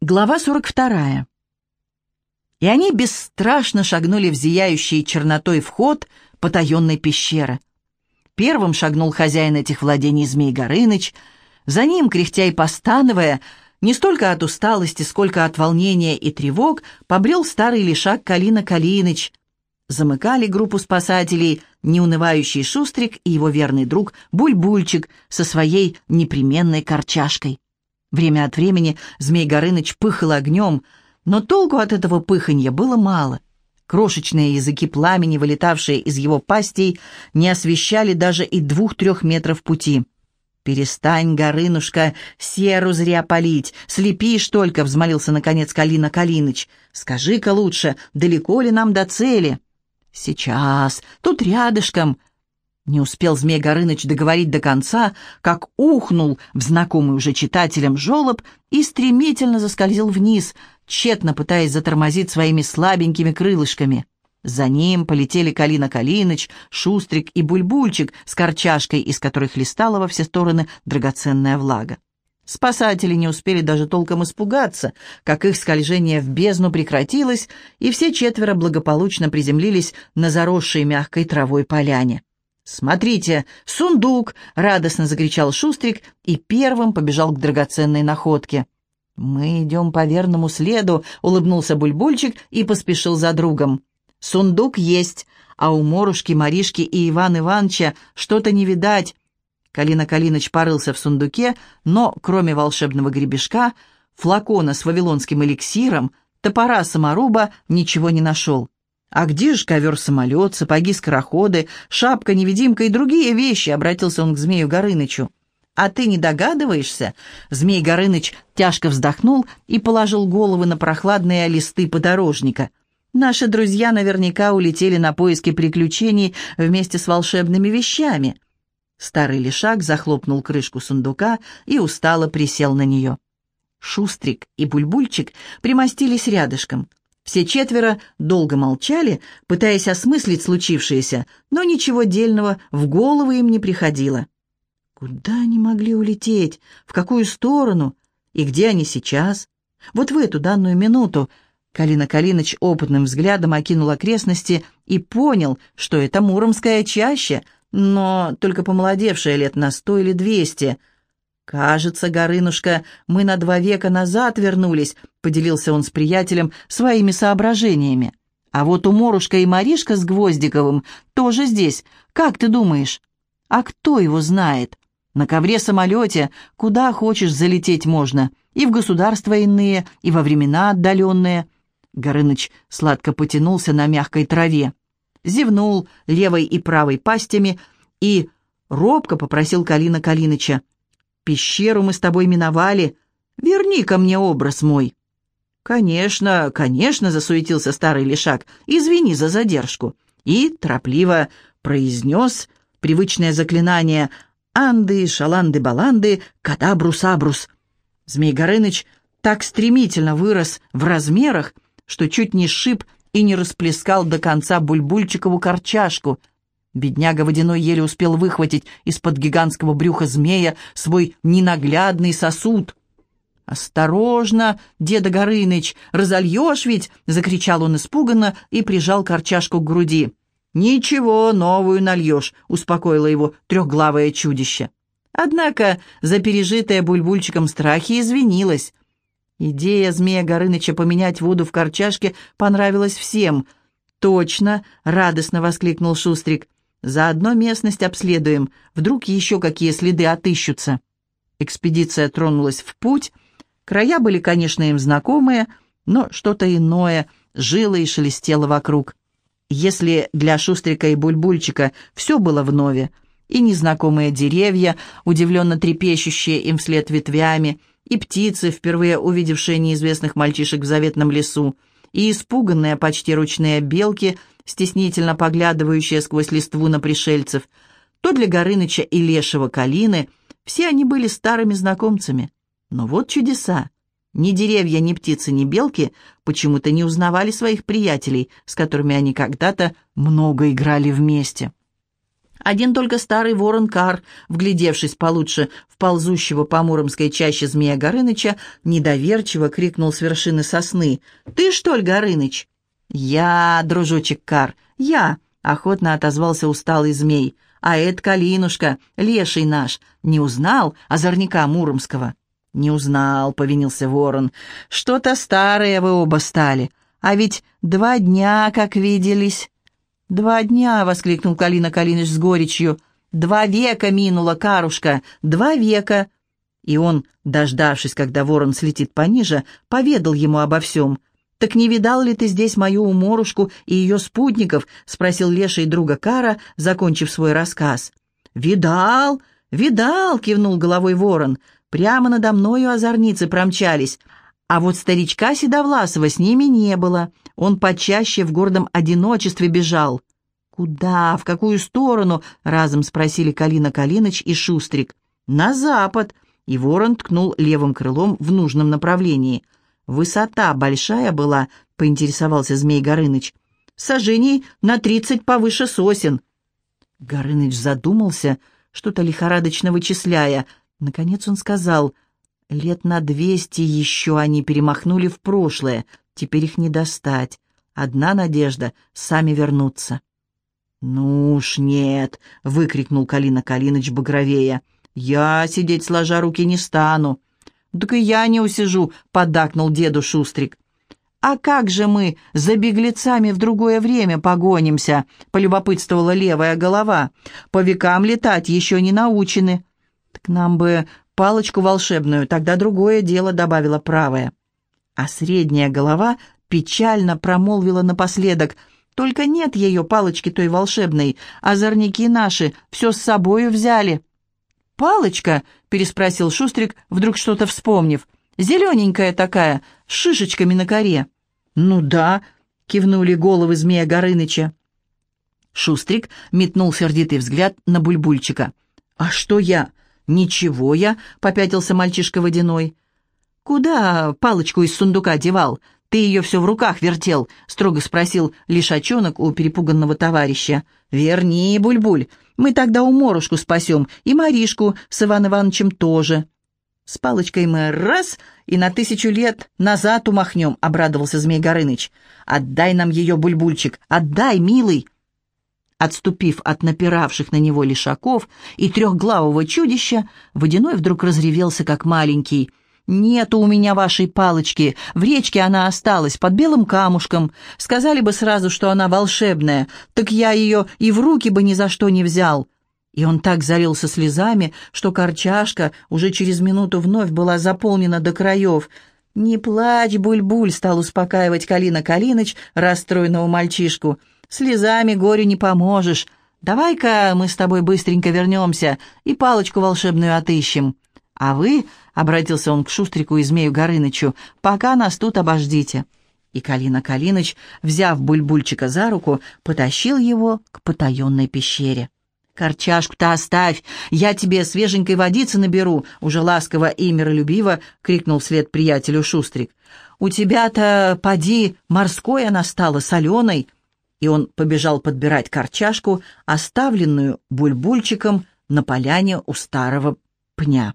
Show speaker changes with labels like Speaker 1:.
Speaker 1: Глава 42. И они бесстрашно шагнули в зияющий чернотой вход потаенной пещеры. Первым шагнул хозяин этих владений Змей Горыныч, за ним, кряхтя и постановая, не столько от усталости, сколько от волнения и тревог, побрел старый лишак Калина Калиныч. Замыкали группу спасателей неунывающий Шустрик и его верный друг Бульбульчик со своей непременной корчашкой. Время от времени Змей Горыныч пыхал огнем, но толку от этого пыханья было мало. Крошечные языки пламени, вылетавшие из его пастей, не освещали даже и двух-трех метров пути. «Перестань, Горынушка, серу зря палить, слепишь только», — взмолился наконец Калина Калиныч. «Скажи-ка лучше, далеко ли нам до цели?» «Сейчас, тут рядышком», не успел Змей Горыныч договорить до конца, как ухнул в знакомый уже читателям жолоб и стремительно заскользил вниз, тщетно пытаясь затормозить своими слабенькими крылышками. За ним полетели Калина Калиныч, Шустрик и Бульбульчик с корчашкой, из которых листала во все стороны драгоценная влага. Спасатели не успели даже толком испугаться, как их скольжение в бездну прекратилось, и все четверо благополучно приземлились на заросшей мягкой травой поляне. «Смотрите, сундук!» — радостно закричал Шустрик и первым побежал к драгоценной находке. «Мы идем по верному следу», — улыбнулся Бульбульчик и поспешил за другом. «Сундук есть, а у Морушки, Маришки и Иван Ивановича что-то не видать». Калина Калиныч порылся в сундуке, но, кроме волшебного гребешка, флакона с вавилонским эликсиром, топора саморуба ничего не нашел. «А где же ковер-самолет, сапоги-скороходы, шапка-невидимка и другие вещи?» — обратился он к Змею Горынычу. «А ты не догадываешься?» Змей Горыныч тяжко вздохнул и положил головы на прохладные листы подорожника. «Наши друзья наверняка улетели на поиски приключений вместе с волшебными вещами». Старый лишак захлопнул крышку сундука и устало присел на нее. Шустрик и Бульбульчик примостились рядышком. Все четверо долго молчали, пытаясь осмыслить случившееся, но ничего дельного в голову им не приходило. Куда они могли улететь? В какую сторону? И где они сейчас? Вот в эту данную минуту Калина Калиныч опытным взглядом окинул окрестности и понял, что это Муромская чаща, но только помолодевшая лет на сто или двести — «Кажется, Горынушка, мы на два века назад вернулись», — поделился он с приятелем своими соображениями. «А вот у Морушка и Маришка с Гвоздиковым тоже здесь. Как ты думаешь?» «А кто его знает? На ковре-самолете куда хочешь залететь можно. И в государства иные, и во времена отдаленные». Горыныч сладко потянулся на мягкой траве, зевнул левой и правой пастями и робко попросил Калина Калиныча Пещеру мы с тобой миновали. верни ко мне образ мой». «Конечно, конечно», — засуетился старый лишак, — «извини за задержку». И торопливо произнес привычное заклинание «Анды, шаланды, баланды, кадабрус-абрус». Змей Горыныч так стремительно вырос в размерах, что чуть не сшиб и не расплескал до конца бульбульчикову корчашку — Бедняга водяной еле успел выхватить из-под гигантского брюха змея свой ненаглядный сосуд. «Осторожно, деда Горыныч, разольешь ведь!» — закричал он испуганно и прижал корчашку к груди. «Ничего, новую нальешь», — успокоило его трехглавое чудище. Однако за пережитое бульбульчиком страхи извинилась. Идея змея Горыныча поменять воду в корчашке понравилась всем. «Точно!» — радостно воскликнул Шустрик. Заодно местность обследуем, вдруг еще какие следы отыщутся. Экспедиция тронулась в путь. Края были, конечно, им знакомые, но что-то иное жило и шелестело вокруг. Если для Шустрика и Бульбульчика все было вновь, и незнакомые деревья, удивленно трепещущие им вслед ветвями, и птицы, впервые увидевшие неизвестных мальчишек в заветном лесу, и испуганные почти ручные белки — стеснительно поглядывающие сквозь листву на пришельцев, то для Горыныча и Лешего Калины все они были старыми знакомцами. Но вот чудеса. Ни деревья, ни птицы, ни белки почему-то не узнавали своих приятелей, с которыми они когда-то много играли вместе. Один только старый ворон Кар, вглядевшись получше в ползущего по Муромской чаще змея Горыныча, недоверчиво крикнул с вершины сосны. «Ты, что ли, Горыныч?» «Я, дружочек Кар, я!» — охотно отозвался усталый змей. «А это Калинушка, леший наш, не узнал озорника Муромского?» «Не узнал», — повинился ворон. «Что-то старое вы оба стали. А ведь два дня, как виделись». «Два дня!» — воскликнул Калина Калиныч с горечью. «Два века минуло, Карушка, два века!» И он, дождавшись, когда ворон слетит пониже, поведал ему обо всем. «Так не видал ли ты здесь мою уморушку и ее спутников?» — спросил леший друга Кара, закончив свой рассказ. «Видал, видал!» — кивнул головой ворон. «Прямо надо мною озорницы промчались, а вот старичка Седовласова с ними не было. Он почаще в гордом одиночестве бежал. «Куда? В какую сторону?» — разом спросили Калина Калиныч и Шустрик. «На запад!» — и ворон ткнул левым крылом в нужном направлении. «Высота большая была?» — поинтересовался Змей Горыныч. «Сажений на тридцать повыше сосен». Горыныч задумался, что-то лихорадочно вычисляя. Наконец он сказал — Лет на двести еще они перемахнули в прошлое, теперь их не достать. Одна надежда — сами вернуться. «Ну уж нет!» — выкрикнул Калина Калиныч багровея. «Я сидеть сложа руки не стану». «Так и я не усижу», — поддакнул деду Шустрик. «А как же мы за беглецами в другое время погонимся?» — полюбопытствовала левая голова. «По векам летать еще не научены». «Так нам бы палочку волшебную, тогда другое дело», — добавила правая. А средняя голова печально промолвила напоследок, «Только нет ее палочки той волшебной, озорники наши все с собою взяли». «Палочка?» — переспросил Шустрик, вдруг что-то вспомнив. «Зелененькая такая, с шишечками на коре». «Ну да», — кивнули головы змея Горыныча. Шустрик метнул сердитый взгляд на Бульбульчика. «А что я? «Ничего я», — попятился мальчишка водяной. «Куда палочку из сундука девал? Ты ее все в руках вертел?» — строго спросил лишачонок у перепуганного товарища. «Верни, Бульбуль, мы тогда уморушку спасем, и Маришку с Иван Ивановичем тоже». «С палочкой мы раз и на тысячу лет назад умахнем», — обрадовался Змей Горыныч. «Отдай нам ее, Бульбульчик, отдай, милый!» Отступив от напиравших на него лишаков и трехглавого чудища, Водяной вдруг разревелся, как маленький. «Нету у меня вашей палочки, в речке она осталась, под белым камушком. Сказали бы сразу, что она волшебная, так я ее и в руки бы ни за что не взял». И он так залился слезами, что корчашка уже через минуту вновь была заполнена до краев. «Не плачь, Буль-Буль», — стал успокаивать Калина Калиныч, расстроенного мальчишку. Слезами горю не поможешь. Давай-ка мы с тобой быстренько вернемся и палочку волшебную отыщем. А вы, — обратился он к Шустрику и Змею Горынычу, — пока нас тут обождите». И Калина Калиныч, взяв Бульбульчика за руку, потащил его к потаенной пещере. «Корчашку-то оставь, я тебе свеженькой водицы наберу», — уже ласково и миролюбиво крикнул вслед приятелю Шустрик. «У тебя-то, поди, морской она стала, соленой» и он побежал подбирать корчашку, оставленную бульбульчиком на поляне у старого пня.